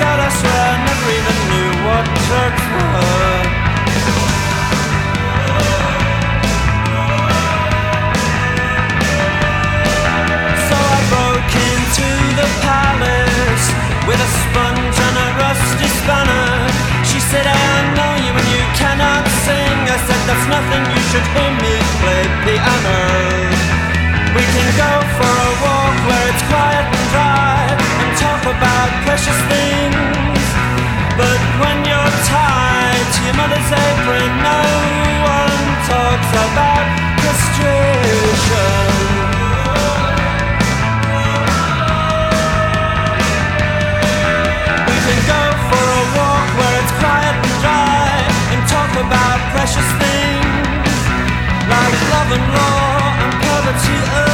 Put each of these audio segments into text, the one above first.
God, I swear, I never even knew what drugs were. So I broke into the palace with a sponge and a rusty spanner. She said, I know you and you cannot sing. I said, that's nothing, you should. We can go for a walk where it's quiet and dry about precious things. But when you're tied to your mother's apron, no one talks about castration. We can go for a walk where it's quiet and dry and talk about precious things like love and law and poverty.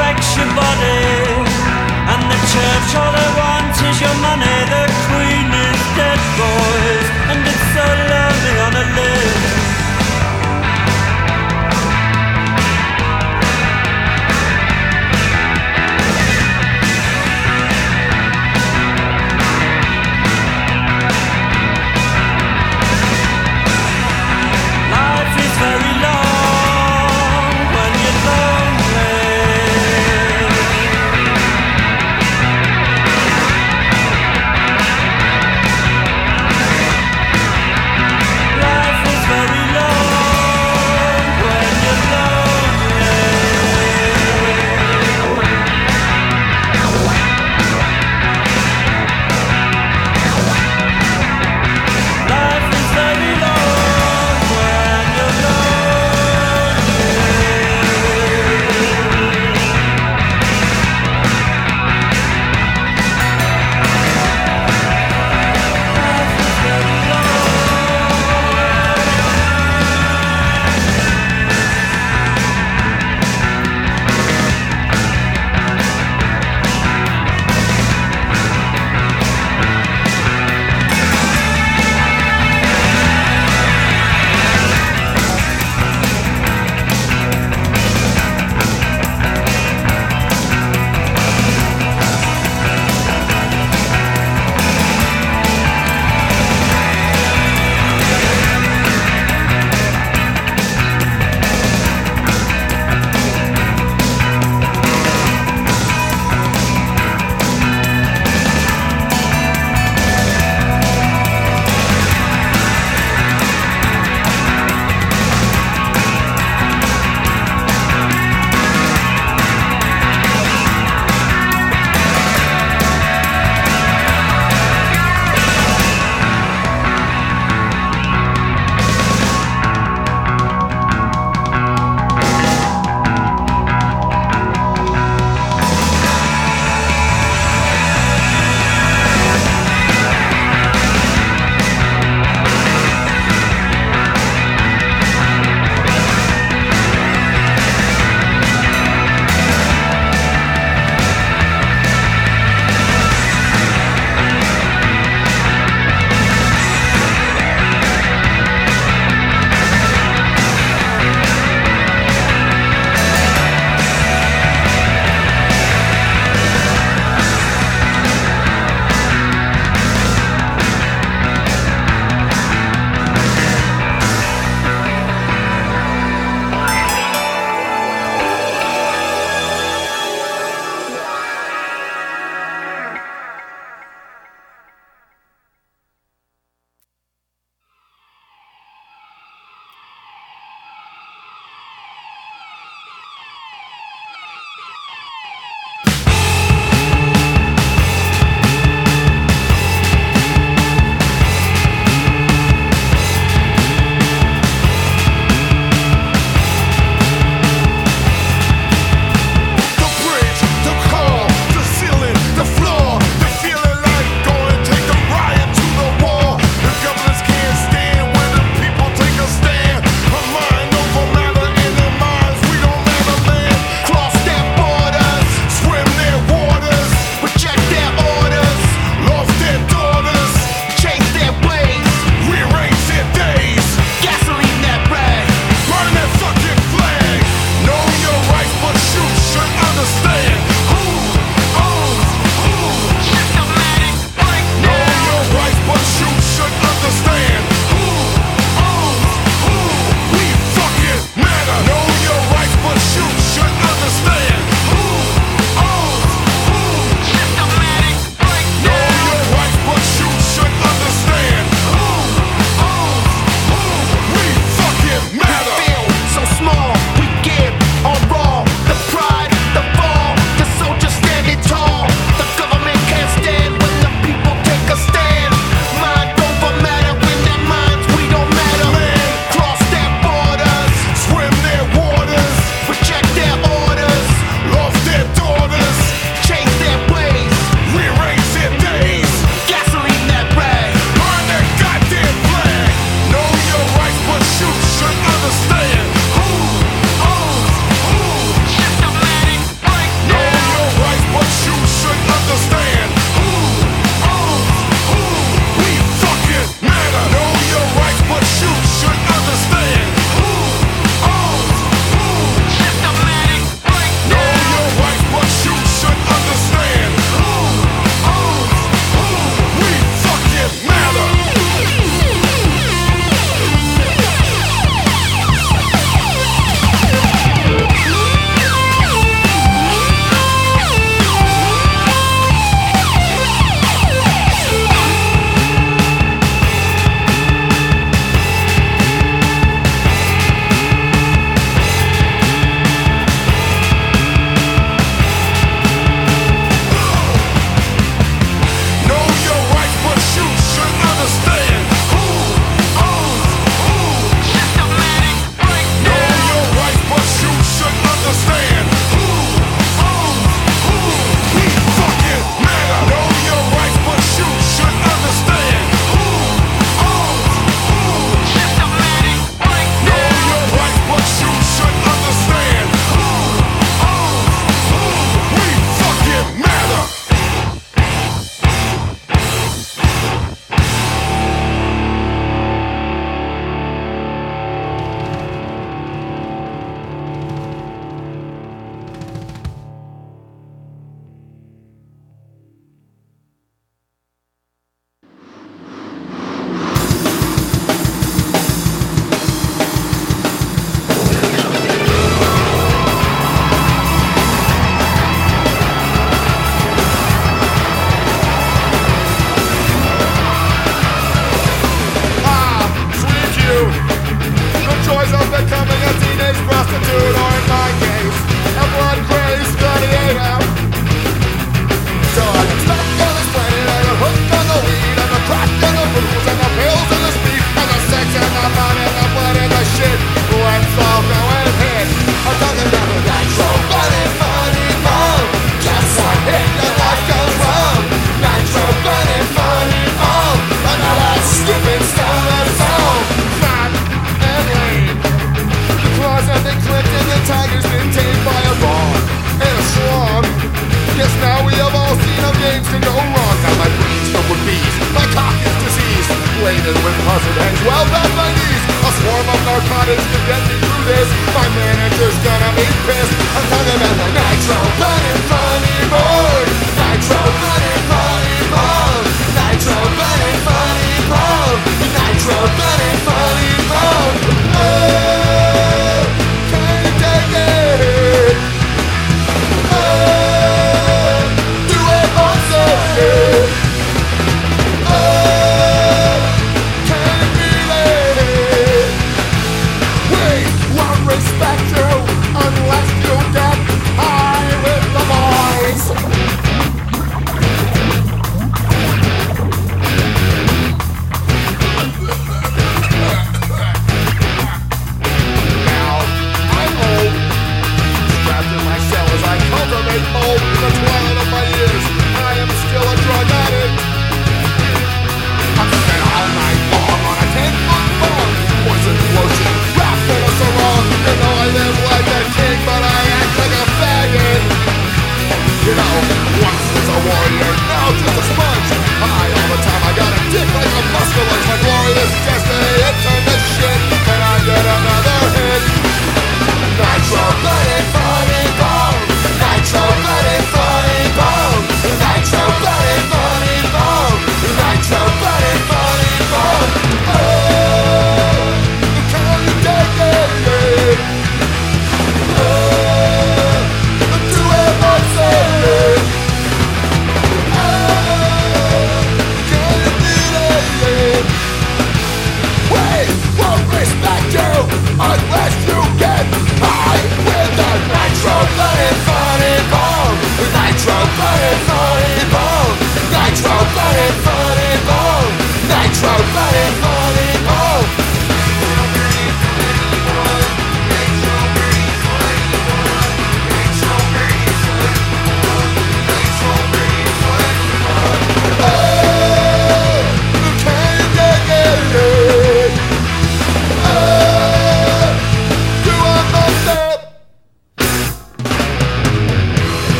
wrecks your body. And the church, all they want is your money. The queen is dead, boys, and it's so lonely on a list.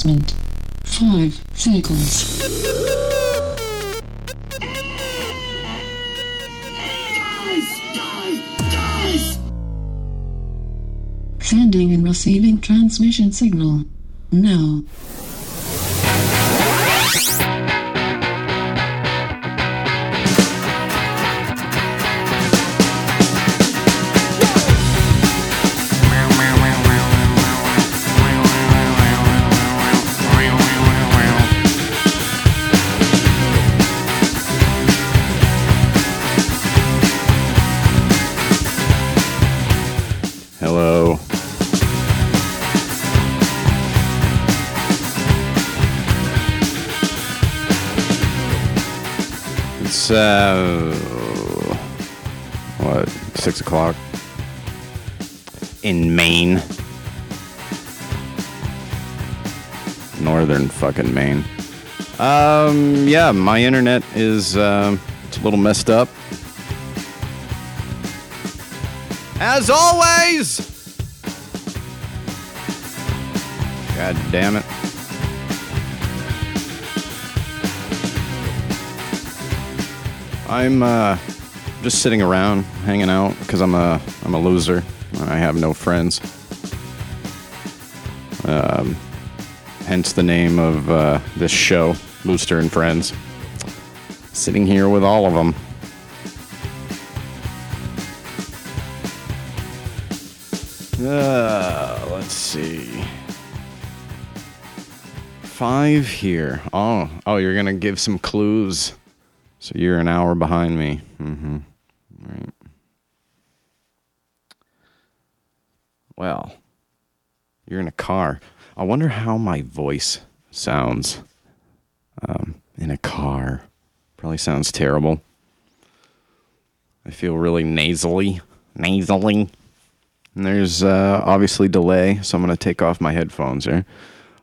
Commencement. Five seconds. Sending and receiving transmission signal. Now. Uh, what six o'clock in Maine, northern fucking Maine. Um, yeah, my internet is um, it's a little messed up. As always. God damn it. I'm uh, just sitting around, hanging out, because I'm a I'm a loser. I have no friends. Um, hence the name of uh, this show, Booster and Friends. Sitting here with all of them. Uh, let's see. Five here. Oh, oh, you're gonna give some clues. So you're an hour behind me. Mm-hmm. Right. Well, you're in a car. I wonder how my voice sounds um, in a car. Probably sounds terrible. I feel really nasally. Nasally. And there's uh, obviously delay, so I'm going to take off my headphones here.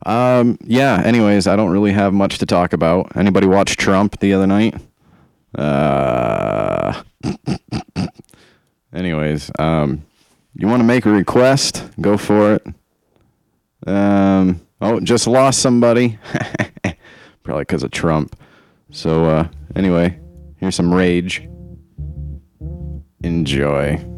Um, yeah, anyways, I don't really have much to talk about. Anybody watch Trump the other night? Uh, anyways, um, you want to make a request? Go for it. Um, oh, just lost somebody. Probably because of Trump. So, uh, anyway, here's some rage. Enjoy.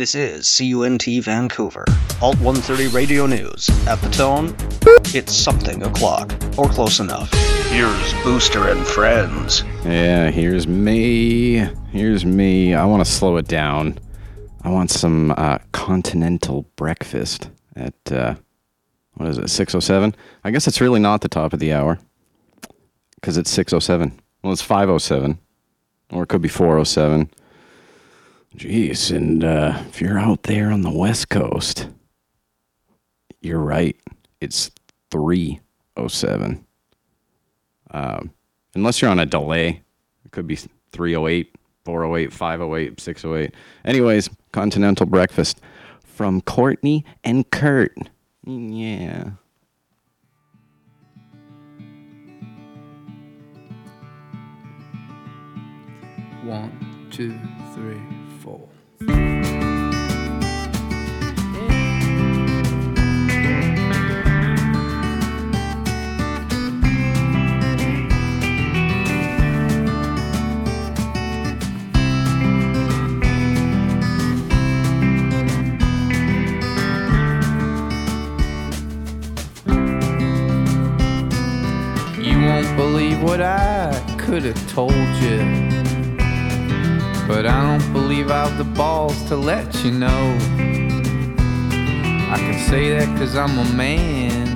This is CUNT Vancouver, Alt 130 Radio News. At the tone, it's something o'clock, or close enough. Here's Booster and Friends. Yeah, here's me. Here's me. I want to slow it down. I want some uh, continental breakfast at uh, what is it? Six oh seven. I guess it's really not the top of the hour because it's six oh seven. Well, it's five oh seven, or it could be four oh seven. Jeez, and uh, if you're out there on the west coast, you're right. It's three oh seven. Um, unless you're on a delay, it could be 308, 408, 508, 608. Anyways, continental breakfast from Courtney and Kurt. Yeah. One, two, three, believe what I could have told you. But I don't believe I've the balls to let you know. I can say that cause I'm a man.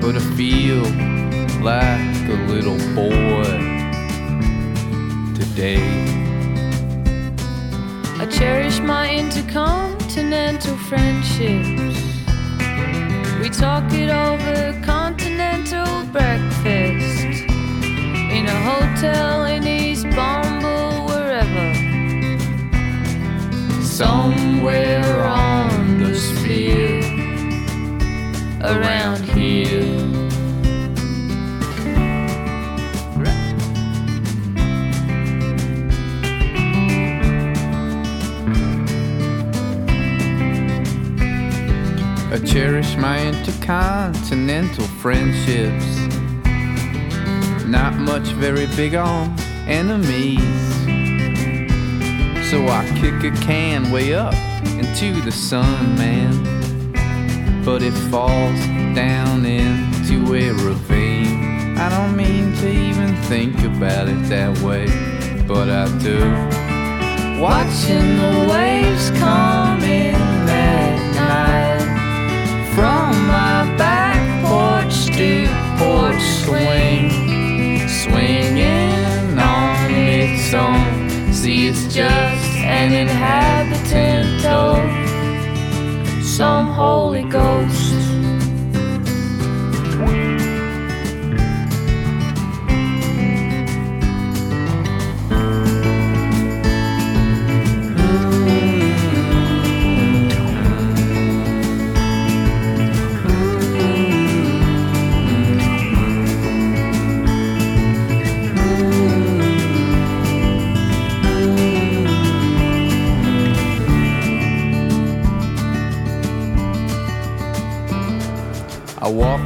But I feel like a little boy today. I cherish my intercontinental friendships. We talk it over continental breakfast in a hotel in East Bomble, wherever. Somewhere on the sphere around here. My intercontinental friendships. Not much very big on enemies. So I kick a can way up into the sun, man. But it falls down into a ravine. I don't mean to even think about it that way, but I do. Watching the waves come swing, swinging on its own. See, it's just an inhabitant of some Holy Ghost.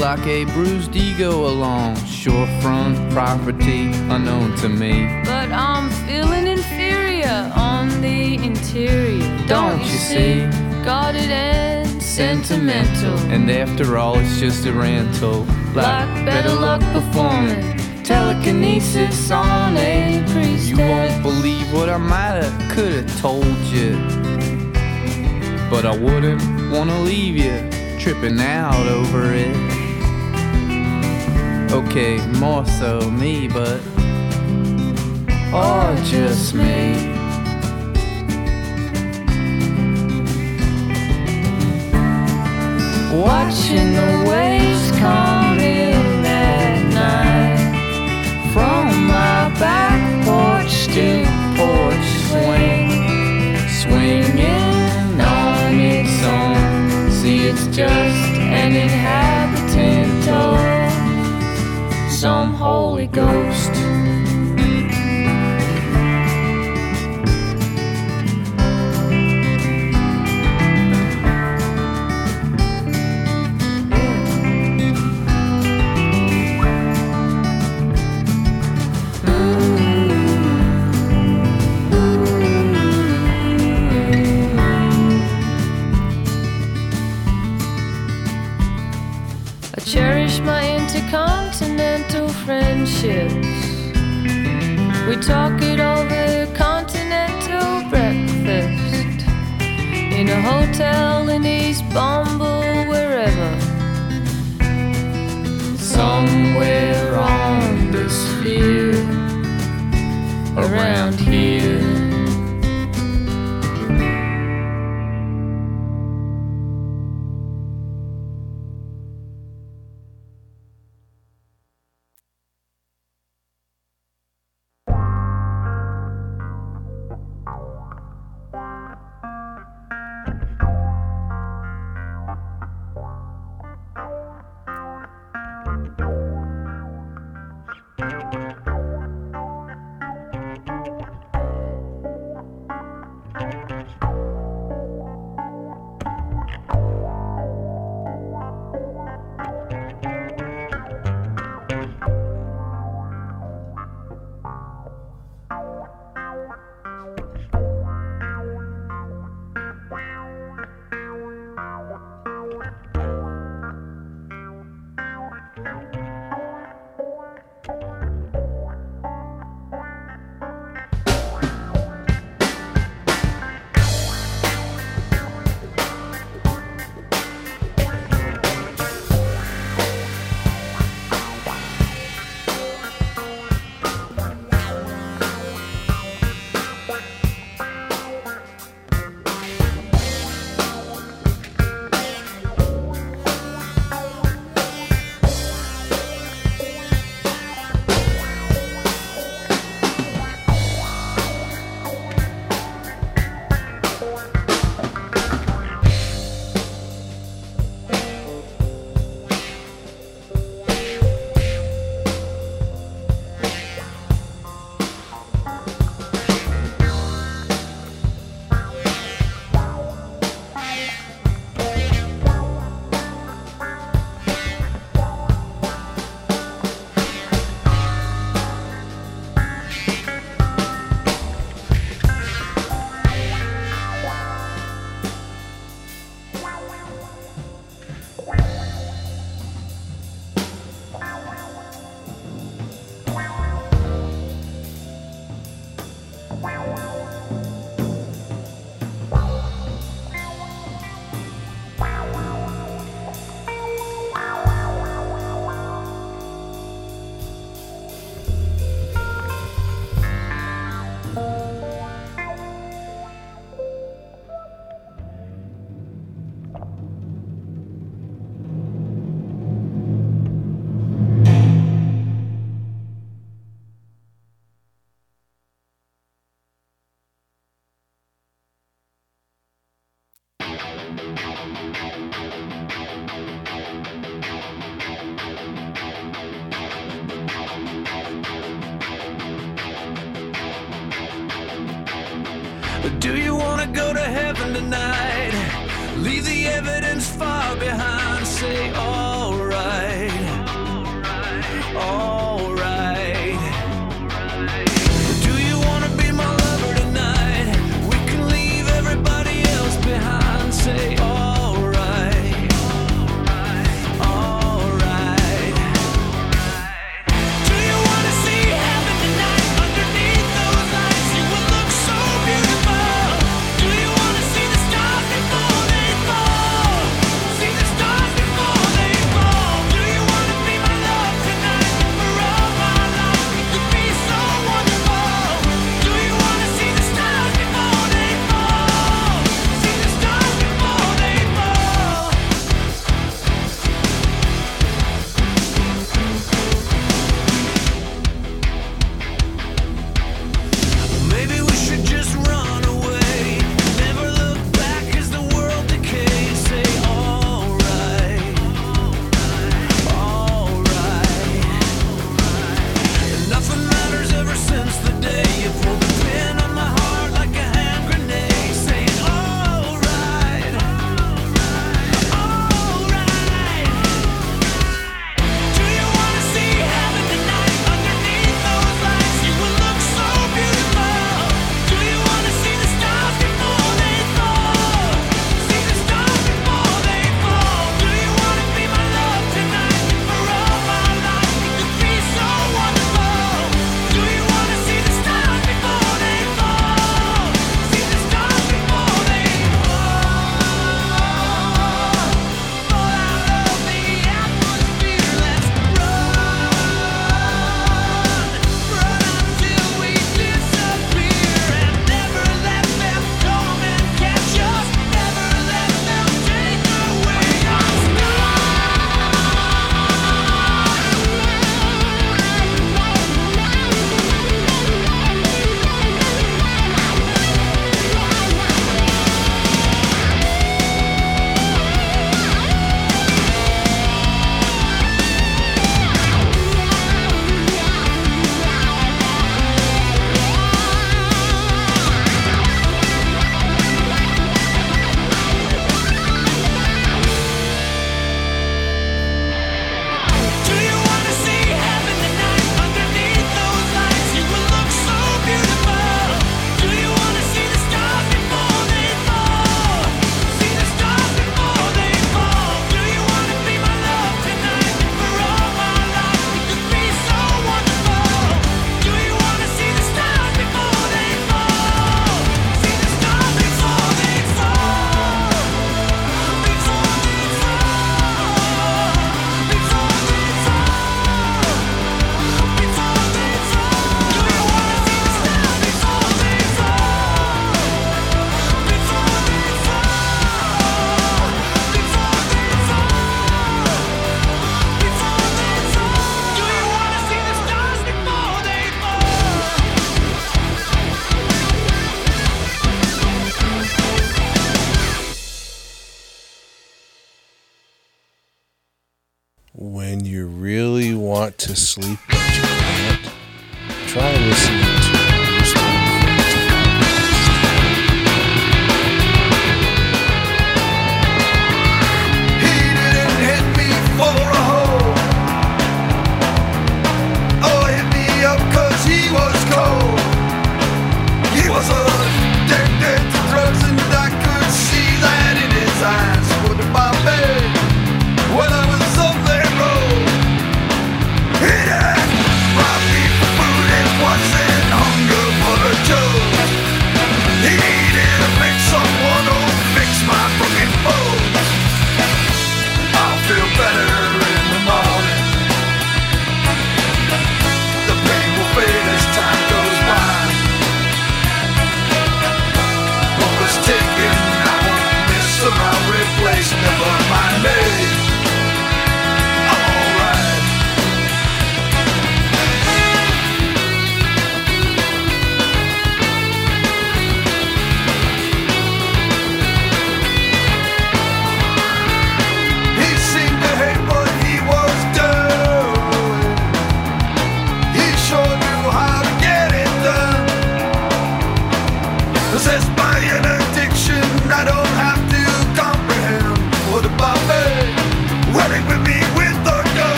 Like a bruised ego along shorefront property unknown to me. But I'm feeling inferior on the interior. Don't you see? Guarded and sentimental. And after all, it's just a rental. Like better luck performing telekinesis on a priestess. You won't believe what I might have, could have told you. But I wouldn't wanna leave you tripping out over it. Okay, more so me, but. Or just me. Watching the waves come in at night From my back porch to porch swing, swinging on its own. See, it's just an of some Holy Ghost. little friendships. We talk it over continental breakfast in a hotel in East Bumble, wherever. Somewhere on this field, around here.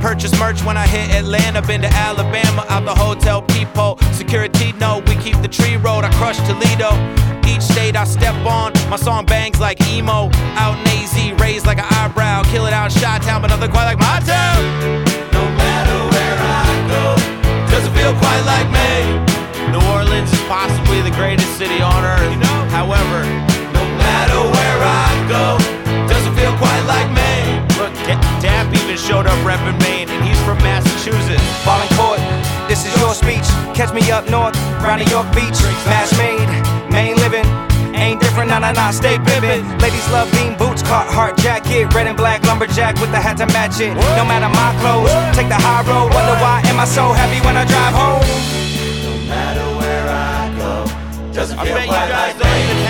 Purchase merch when I hit Atlanta. Been to Alabama, out the hotel people. Security, no, we keep the tree road. I crush Toledo. Each state I step on, my song bangs like emo. Out in AZ, raised like an eyebrow. Kill it out in Shot Town, but nothing quite like my town. No matter where I go, doesn't feel quite like me. New Orleans is possibly the greatest city on earth. However, no matter up Maine, and he's from Massachusetts. Ballin' court, this is your speech. Catch me up north, round New York Beach. Match made, main living. Ain't different, nah, nah, nah, stay pimpin'. Ladies love bean boots, Carhartt jacket. Red and black lumberjack with the hat to match it. No matter my clothes, take the high road. Wonder why am I so happy when I drive home? No matter where I bet you guys don't even have a Martins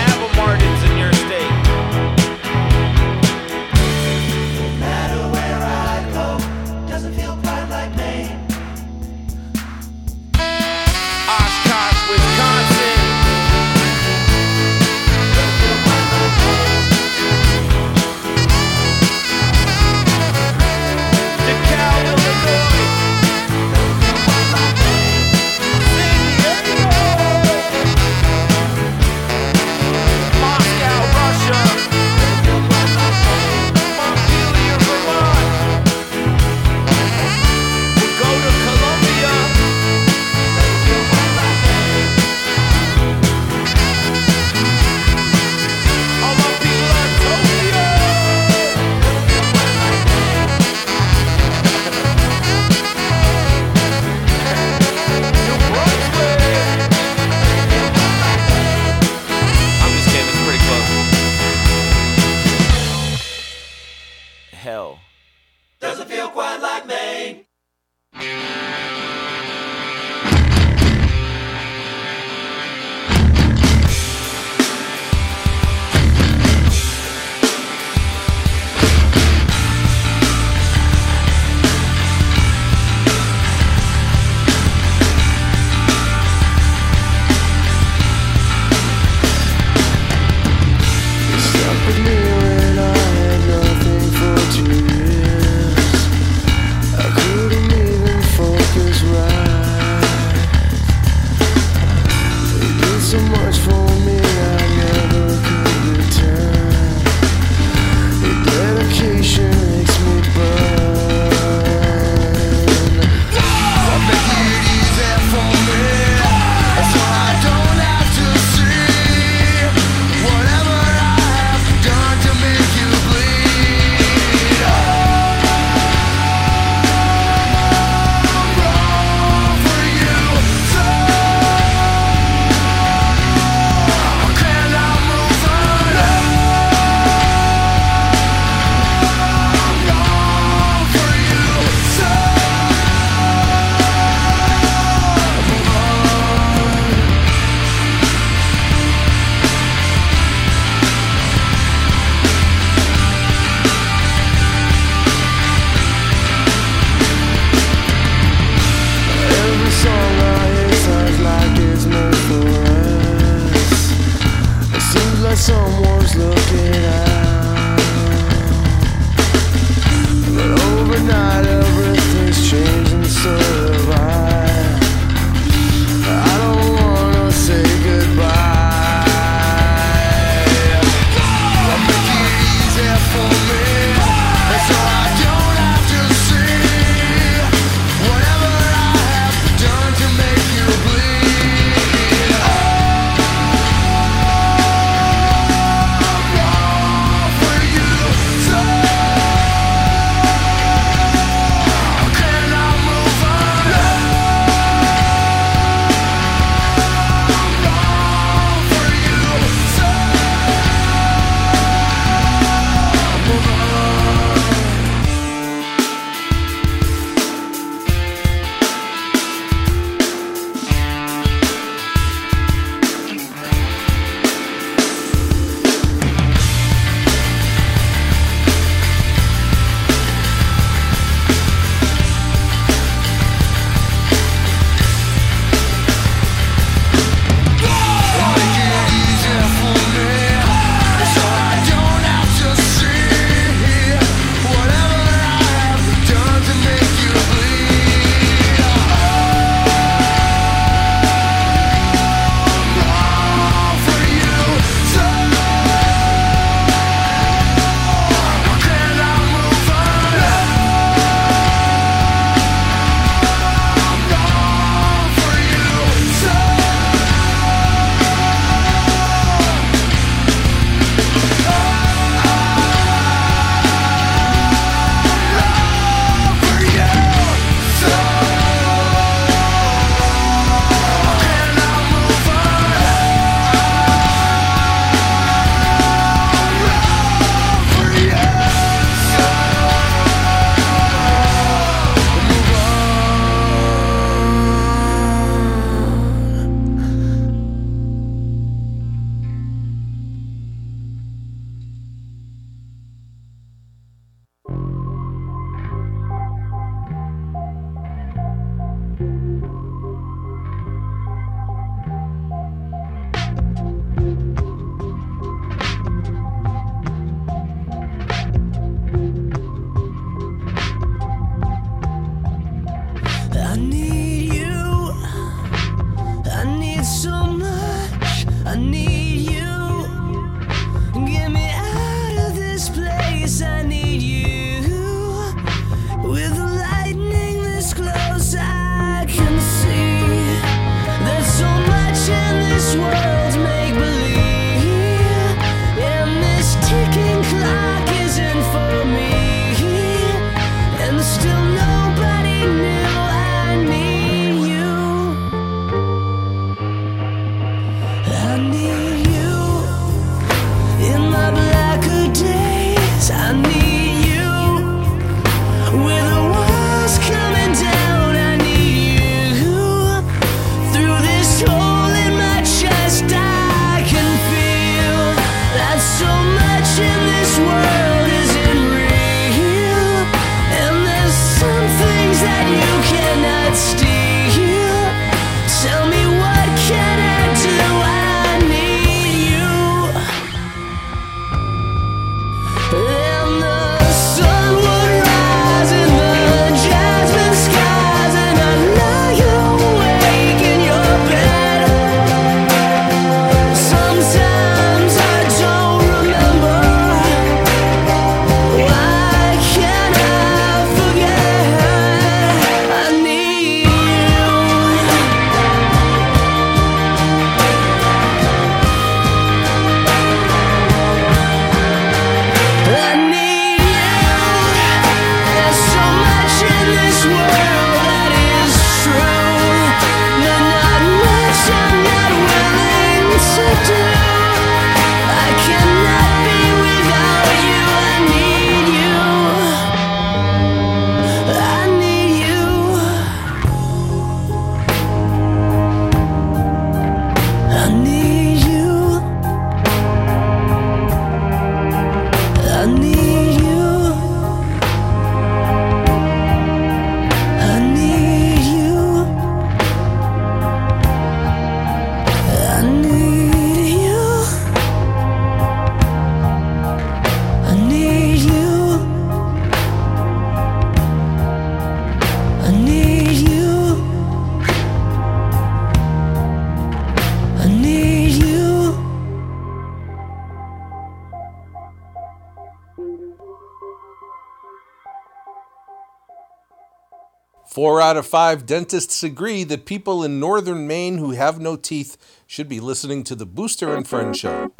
Four out of five dentists agree that people in northern Maine who have no teeth should be listening to the Booster and Friend show.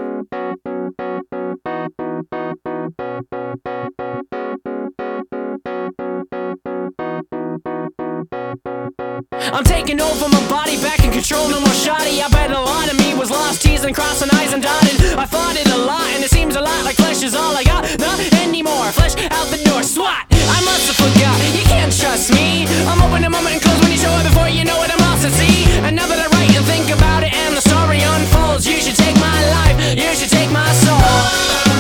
I'm taking over my body, back in control, no more shoddy. I bet a lot of me was lost, teasing, crossing I's and dotted. I fought it a lot, and it seems a lot like flesh is all I got. Not anymore, flesh out the door, swat. I must have forgot, you can't trust me. I'm open a moment and close when you show up before you know it, I'm lost at sea. And now that I write and think about it, and the story unfolds, you should take my life, you should take my soul.